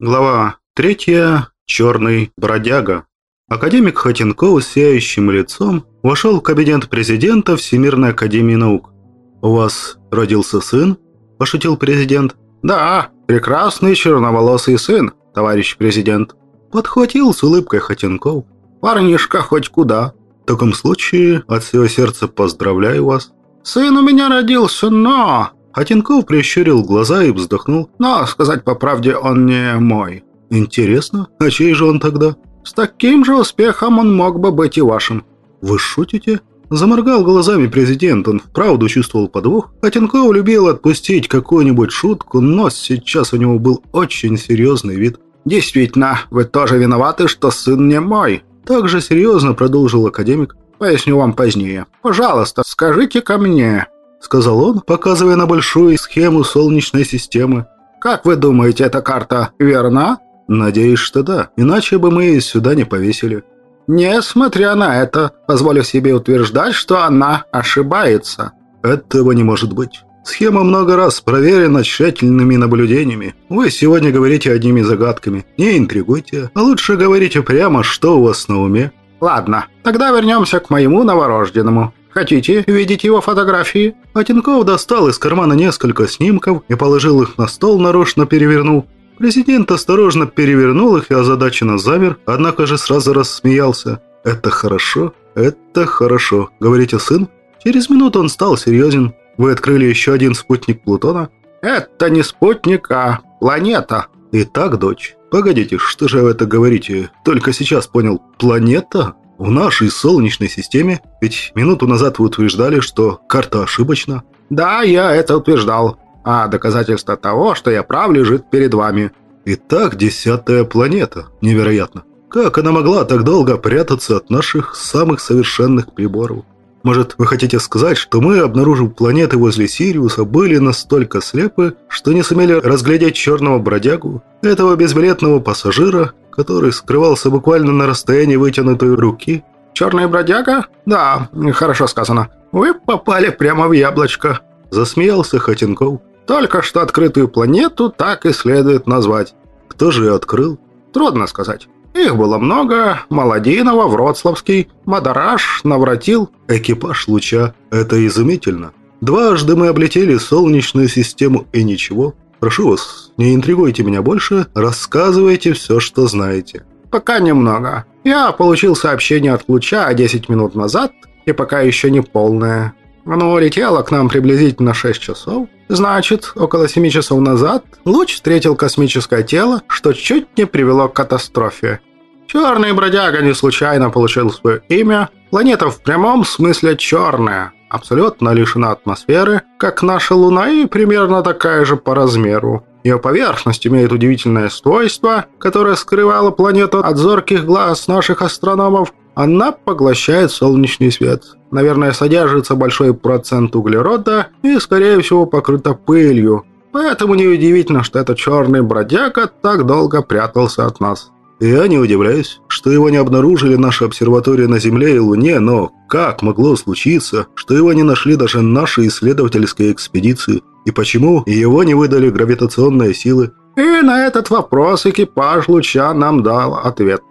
Глава третья. Черный бродяга. Академик Хатенков с сияющим лицом вошел в кабинет президента Всемирной Академии Наук. «У вас родился сын?» – пошутил президент. «Да, прекрасный черноволосый сын, товарищ президент», – подхватил с улыбкой Хатенков. «Парнишка хоть куда». «В таком случае от всего сердца поздравляю вас». «Сын у меня родился, но...» Хатенков прищурил глаза и вздохнул. «Но, сказать по правде, он не мой». «Интересно, а чей же он тогда?» «С таким же успехом он мог бы быть и вашим». «Вы шутите?» Заморгал глазами президент, он вправду чувствовал подвох. Хатенков любил отпустить какую-нибудь шутку, но сейчас у него был очень серьезный вид. «Действительно, вы тоже виноваты, что сын не мой», – также серьезно продолжил академик. «Поясню вам позднее. Пожалуйста, скажите ко мне, — сказал он, показывая на большую схему Солнечной системы. «Как вы думаете, эта карта верна?» «Надеюсь, что да, иначе бы мы сюда не повесили». «Несмотря на это, позволю себе утверждать, что она ошибается». «Этого не может быть. Схема много раз проверена тщательными наблюдениями. Вы сегодня говорите одними загадками. Не интригуйте, а лучше говорите прямо, что у вас на уме». «Ладно, тогда вернемся к моему новорожденному. Хотите видеть его фотографии?» Атенков достал из кармана несколько снимков и положил их на стол, нарочно перевернув. Президент осторожно перевернул их и озадаченно замер, однако же сразу рассмеялся. «Это хорошо, это хорошо», — говорите, сын? Через минуту он стал серьезен. «Вы открыли еще один спутник Плутона?» «Это не спутник, а планета». «Итак, дочь, погодите, что же вы это говорите? Только сейчас понял, планета?» В нашей Солнечной системе, ведь минуту назад вы утверждали, что карта ошибочна. Да, я это утверждал. А доказательство того, что я прав, лежит перед вами. Итак, десятая планета. Невероятно. Как она могла так долго прятаться от наших самых совершенных приборов? Может, вы хотите сказать, что мы, обнаружив планеты возле Сириуса, были настолько слепы, что не сумели разглядеть черного бродягу, этого безбилетного пассажира, который скрывался буквально на расстоянии вытянутой руки? «Черный бродяга? Да, хорошо сказано. Вы попали прямо в яблочко», – засмеялся Хатенков. «Только что открытую планету так и следует назвать». «Кто же ее открыл?» «Трудно сказать». Их было много. Молодинова, Вроцлавский, Мадараш, Навратил. Экипаж луча. Это изумительно. Дважды мы облетели Солнечную систему и ничего. Прошу вас, не интригуйте меня больше, рассказывайте все, что знаете. Пока немного. Я получил сообщение от луча 10 минут назад, и пока еще не полное. Оно улетело к нам приблизительно 6 часов. Значит, около 7 часов назад луч встретил космическое тело, что чуть не привело к катастрофе. Черный бродяга не случайно получил свое имя. Планета в прямом смысле черная, абсолютно лишена атмосферы, как наша Луна и примерно такая же по размеру. Ее поверхность имеет удивительное свойство, которое скрывало планету от зорких глаз наших астрономов. Она поглощает солнечный свет. Наверное, содержится большой процент углерода и, скорее всего, покрыта пылью. Поэтому неудивительно, что этот черный бродяга так долго прятался от нас. Я не удивляюсь, что его не обнаружили наши обсерватории на Земле и Луне, но как могло случиться, что его не нашли даже наши исследовательские экспедиции? И почему его не выдали гравитационные силы? И на этот вопрос экипаж луча нам дал ответ.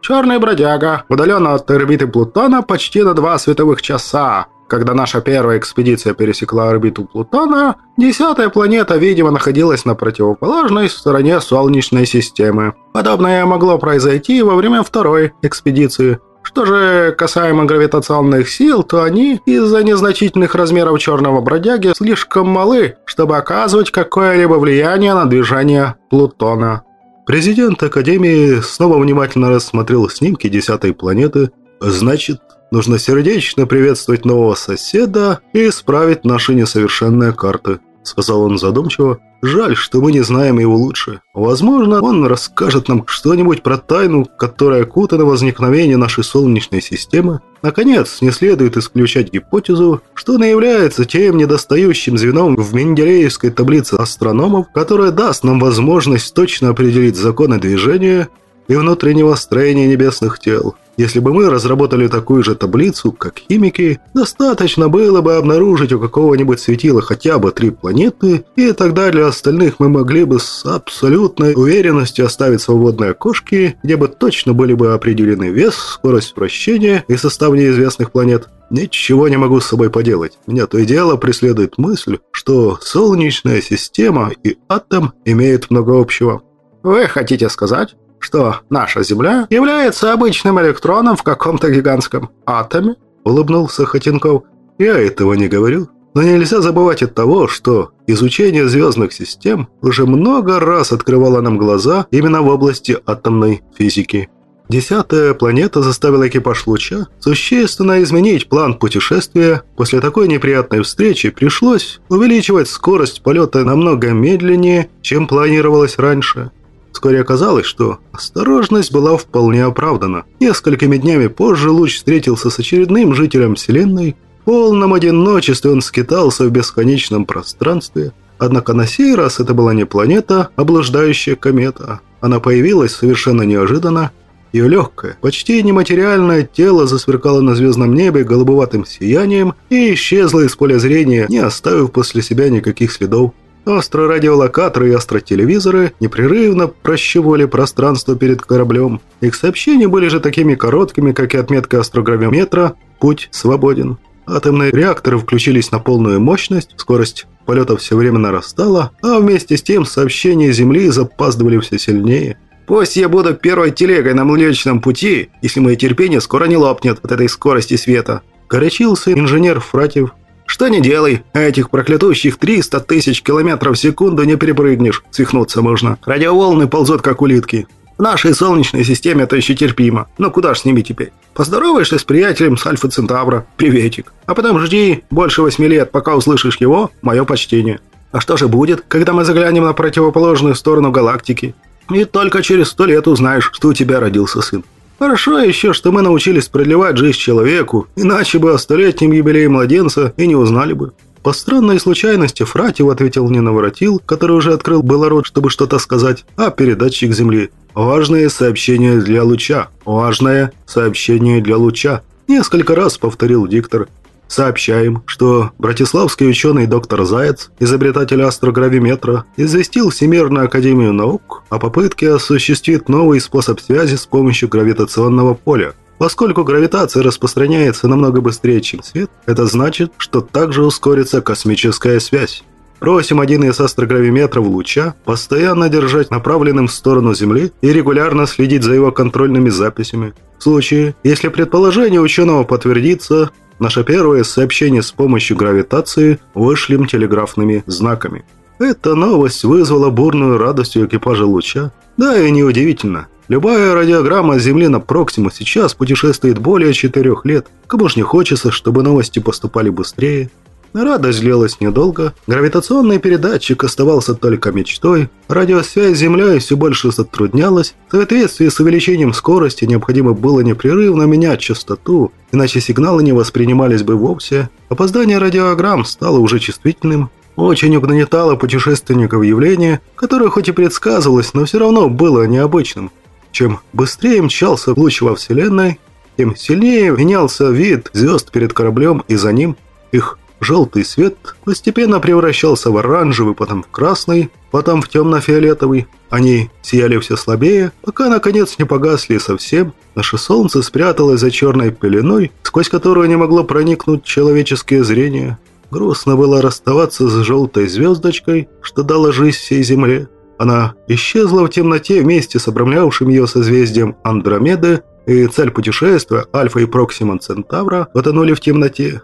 Черный бродяга удален от орбиты Плутона почти на два световых часа, когда наша первая экспедиция пересекла орбиту Плутона, десятая планета, видимо, находилась на противоположной стороне Солнечной системы. Подобное могло произойти во время второй экспедиции. Что же касаемо гравитационных сил, то они из-за незначительных размеров черного бродяги слишком малы, чтобы оказывать какое-либо влияние на движение Плутона. Президент Академии снова внимательно рассмотрел снимки десятой планеты. Значит, Нужно сердечно приветствовать нового соседа и исправить наши несовершенные карты», — сказал он задумчиво. «Жаль, что мы не знаем его лучше. Возможно, он расскажет нам что-нибудь про тайну, которая окутана возникновение нашей Солнечной системы. Наконец, не следует исключать гипотезу, что она является тем недостающим звеном в Менделеевской таблице астрономов, которая даст нам возможность точно определить законы движения и внутреннего строения небесных тел». Если бы мы разработали такую же таблицу, как химики, достаточно было бы обнаружить у какого-нибудь светила хотя бы три планеты, и тогда для остальных мы могли бы с абсолютной уверенностью оставить свободные окошки, где бы точно были бы определены вес, скорость вращения и состав неизвестных планет. Ничего не могу с собой поделать. Меня то и дело преследует мысль, что Солнечная система и атом имеют много общего. Вы хотите сказать, что наша Земля является обычным электроном в каком-то гигантском атоме?» – улыбнулся Хотенков. «Я этого не говорю. Но нельзя забывать от того, что изучение звездных систем уже много раз открывало нам глаза именно в области атомной физики. Десятая планета заставила экипаж луча существенно изменить план путешествия. После такой неприятной встречи пришлось увеличивать скорость полета намного медленнее, чем планировалось раньше. Вскоре оказалось, что осторожность была вполне оправдана. Несколькими днями позже луч встретился с очередным жителем Вселенной. В полном одиночестве он скитался в бесконечном пространстве. Однако на сей раз это была не планета, а блуждающая комета. Она появилась совершенно неожиданно. Ее легкое, почти нематериальное тело засверкало на звездном небе голубоватым сиянием и исчезло из поля зрения, не оставив после себя никаких следов. Астрорадиолокаторы и астротелевизоры непрерывно прощупывали пространство перед кораблем. Их сообщения были же такими короткими, как и отметка астрогравиметра «Путь свободен». Атомные реакторы включились на полную мощность, скорость полета все время нарастала, а вместе с тем сообщения Земли запаздывали все сильнее. «Пусть я буду первой телегой на Млечном пути, если мое терпение скоро не лопнет от этой скорости света», горячился инженер Фратьев, что не делай, этих проклятущих 300 тысяч километров в секунду не перепрыгнешь, свихнуться можно. Радиоволны ползут как улитки. В нашей Солнечной системе это еще терпимо. Но куда ж с ними теперь? Поздороваешься с приятелем с Альфа Центавра, приветик. А потом жди больше восьми лет, пока услышишь его, мое почтение. А что же будет, когда мы заглянем на противоположную сторону галактики? И только через сто лет узнаешь, что у тебя родился сын. Хорошо еще, что мы научились продлевать жизнь человеку, иначе бы о столетнем юбилее младенца и не узнали бы. По странной случайности Фратив ответил не на воротил, который уже открыл было рот, чтобы что-то сказать, а передатчик Земли. «Важное сообщение для луча! Важное сообщение для луча!» Несколько раз повторил диктор. Сообщаем, что братиславский ученый доктор Заяц, изобретатель астрогравиметра, известил Всемирную Академию Наук о попытке осуществить новый способ связи с помощью гравитационного поля. Поскольку гравитация распространяется намного быстрее, чем свет, это значит, что также ускорится космическая связь. Просим один из астрогравиметров луча постоянно держать направленным в сторону Земли и регулярно следить за его контрольными записями. В случае, если предположение ученого подтвердится, Наше первое сообщение с помощью гравитации вышлем телеграфными знаками. Эта новость вызвала бурную радость у экипажа луча. Да и неудивительно. Любая радиограмма Земли на Проксиму сейчас путешествует более четырех лет. Кому ж не хочется, чтобы новости поступали быстрее. Радость длилась недолго, гравитационный передатчик оставался только мечтой, радиосвязь с Землей все больше затруднялась, в соответствии с увеличением скорости необходимо было непрерывно менять частоту, иначе сигналы не воспринимались бы вовсе. Опоздание радиограмм стало уже чувствительным, очень угнетало путешественников явление, которое хоть и предсказывалось, но все равно было необычным. Чем быстрее мчался луч во Вселенной, тем сильнее менялся вид звезд перед кораблем и за ним. Их Желтый свет постепенно превращался в оранжевый, потом в красный, потом в темно-фиолетовый. Они сияли все слабее, пока наконец не погасли совсем. Наше солнце спряталось за черной пеленой, сквозь которую не могло проникнуть человеческое зрение. Грустно было расставаться с желтой звездочкой, что дала жизнь всей Земле. Она исчезла в темноте вместе с обрамлявшим ее созвездием Андромеды, и цель путешествия, Альфа и Проксима Центавра, потонули в темноте.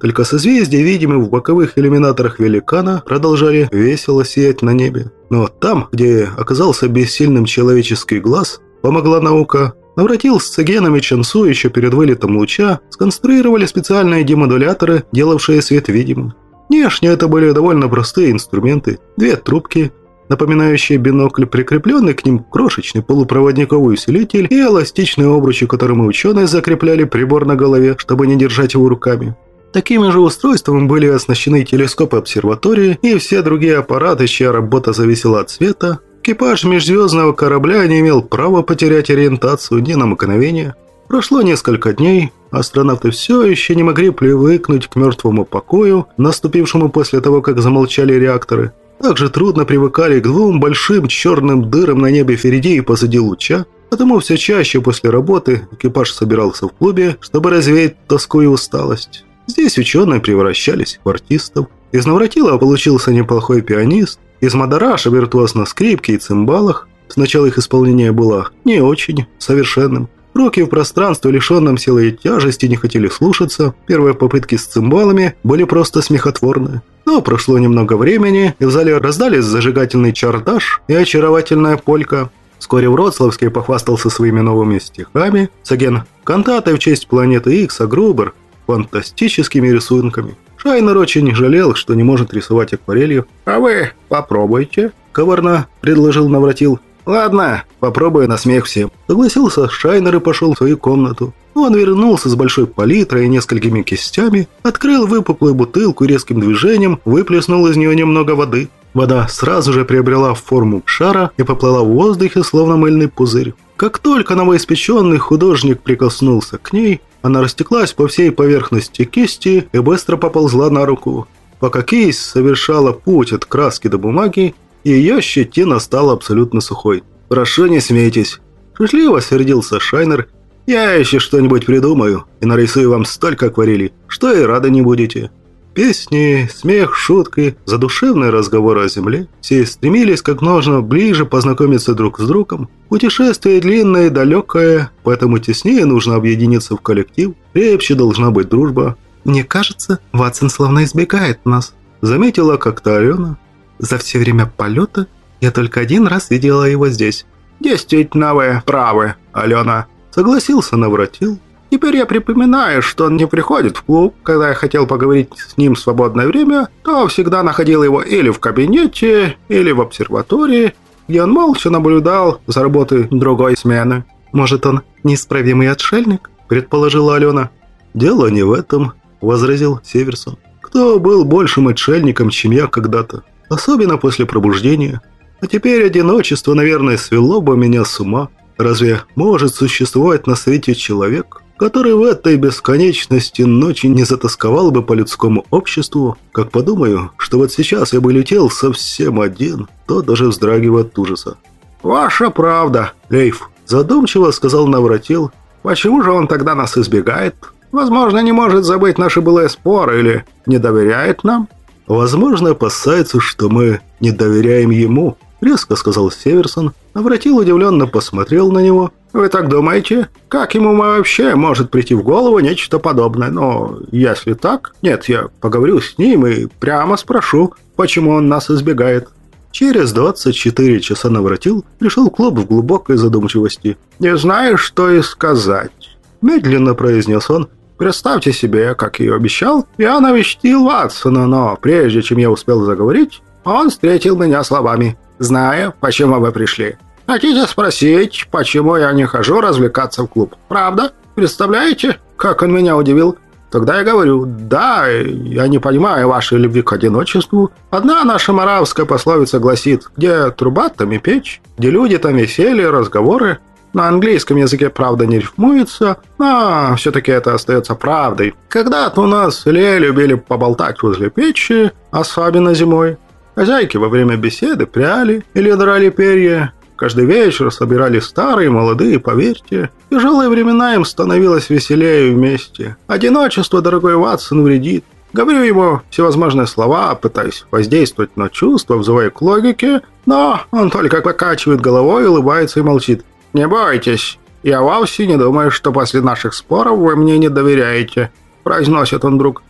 Только созвездия, видимые в боковых иллюминаторах великана, продолжали весело сиять на небе. Но там, где оказался бессильным человеческий глаз, помогла наука. Навратил с Цегеном и Чансу еще перед вылетом луча сконструировали специальные демодуляторы, делавшие свет видимым. Внешне это были довольно простые инструменты. Две трубки, напоминающие бинокль, прикрепленный к ним крошечный полупроводниковый усилитель и эластичные обручи, которыми ученые закрепляли прибор на голове, чтобы не держать его руками. Такими же устройствами были оснащены телескопы обсерватории и все другие аппараты, чья работа зависела от света. Экипаж межзвездного корабля не имел права потерять ориентацию ни на мгновение. Прошло несколько дней, астронавты все еще не могли привыкнуть к мертвому покою, наступившему после того, как замолчали реакторы. Также трудно привыкали к двум большим черным дырам на небе впереди и позади луча, потому все чаще после работы экипаж собирался в клубе, чтобы развеять тоску и усталость. Здесь ученые превращались в артистов. Из Навратила получился неплохой пианист, из Мадараша виртуоз на скрипке и цимбалах. Сначала их исполнение было не очень совершенным, Руки в пространстве, лишенном силы и тяжести, не хотели слушаться. Первые попытки с цимбалами были просто смехотворны. Но прошло немного времени, и в зале раздались зажигательный чардаш и очаровательная полька. Вскоре Вроцлавский похвастался своими новыми стихами. Саген кантатой в честь планеты Икс, а Грубер – фантастическими рисунками. Шайнер очень жалел, что не может рисовать акварелью. «А вы попробуйте», – коварно предложил Навратил. «Ладно, попробую на смех всем». Согласился Шайнер и пошел в свою комнату. Он вернулся с большой палитрой и несколькими кистями, открыл выпуклую бутылку резким движением выплеснул из нее немного воды. Вода сразу же приобрела форму шара и поплыла в воздухе, словно мыльный пузырь. Как только новоиспеченный художник прикоснулся к ней, она растеклась по всей поверхности кисти и быстро поползла на руку. Пока кисть совершала путь от краски до бумаги, ее щетина стала абсолютно сухой. «Прошу, не смейтесь!» Шутливо сердился Шайнер. «Я еще что-нибудь придумаю и нарисую вам столько акварелей, что и рады не будете». Песни, смех, шутки, задушевные разговоры о земле. Все стремились как можно ближе познакомиться друг с другом. Путешествие длинное и далекое, поэтому теснее нужно объединиться в коллектив. Крепче должна быть дружба. «Мне кажется, Ватсон словно избегает нас», — заметила как-то Алена. За все время полета я только один раз видела его здесь». «Действительно вы правы, Алена», — согласился Навратил. «Теперь я припоминаю, что он не приходит в клуб. Когда я хотел поговорить с ним в свободное время, то всегда находил его или в кабинете, или в обсерватории, где он молча наблюдал за работой другой смены». «Может, он неисправимый отшельник?» – предположила Алена. «Дело не в этом», – возразил Северсон. «Кто был большим отшельником, чем я когда-то? Особенно после пробуждения. А теперь одиночество, наверное, свело бы меня с ума. Разве может существовать на свете человек, который в этой бесконечности ночи не затасковал бы по людскому обществу? Как подумаю, что вот сейчас я бы летел совсем один, то даже вздрагиваю от ужаса. «Ваша правда, Лейф», – задумчиво сказал Навратил. «Почему же он тогда нас избегает? Возможно, не может забыть наши былые споры или не доверяет нам?» «Возможно, опасается, что мы не доверяем ему», — резко сказал Северсон. Навратил удивленно посмотрел на него. «Вы так думаете? Как ему вообще может прийти в голову нечто подобное? Но если так, нет, я поговорю с ним и прямо спрошу, почему он нас избегает». Через 24 часа Навратил пришел Клоп в глубокой задумчивости. «Не знаю, что и сказать», – медленно произнес он, Представьте себе, как и обещал, я навестил Ватсона, но прежде чем я успел заговорить, он встретил меня словами «Знаю, почему вы пришли. Хотите спросить, почему я не хожу развлекаться в клуб? Правда? Представляете, как он меня удивил? Тогда я говорю, да, я не понимаю вашей любви к одиночеству. Одна наша маравская пословица гласит, где труба, там и печь, где люди, там веселье, разговоры. На английском языке, правда, не рифмуется, но все-таки это остается правдой. Когда-то у нас Ле любили поболтать возле печи, особенно зимой. Хозяйки во время беседы пряли или драли перья. Каждый вечер собирали старые молодые, поверьте. Тяжелые времена им становилось веселее вместе. Одиночество, дорогой Ватсон, вредит. Говорю ему всевозможные слова, пытаюсь воздействовать на чувства, взывая к логике, но он только покачивает головой, улыбается и молчит. «Не бойтесь, я вовсе не думаю, что после наших споров вы мне не доверяете», произносит он вдруг.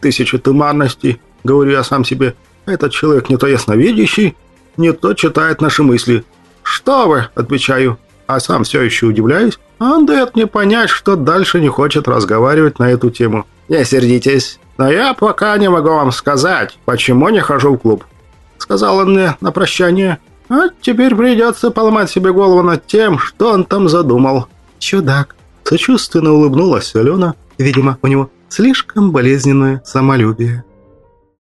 «Тысяча туманностей», говорю я сам себе. «Этот человек не то ясновидящий, не то читает наши мысли». «Что вы?» – отвечаю, а сам все еще удивляюсь. Он дает мне понять, что дальше не хочет разговаривать на эту тему. «Не сердитесь, но я пока не могу вам сказать, почему не хожу в клуб», – сказал он мне на прощание. А теперь придется поломать себе голову над тем, что он там задумал. Чудак. Сочувственно улыбнулась Алена. Видимо, у него слишком болезненное самолюбие.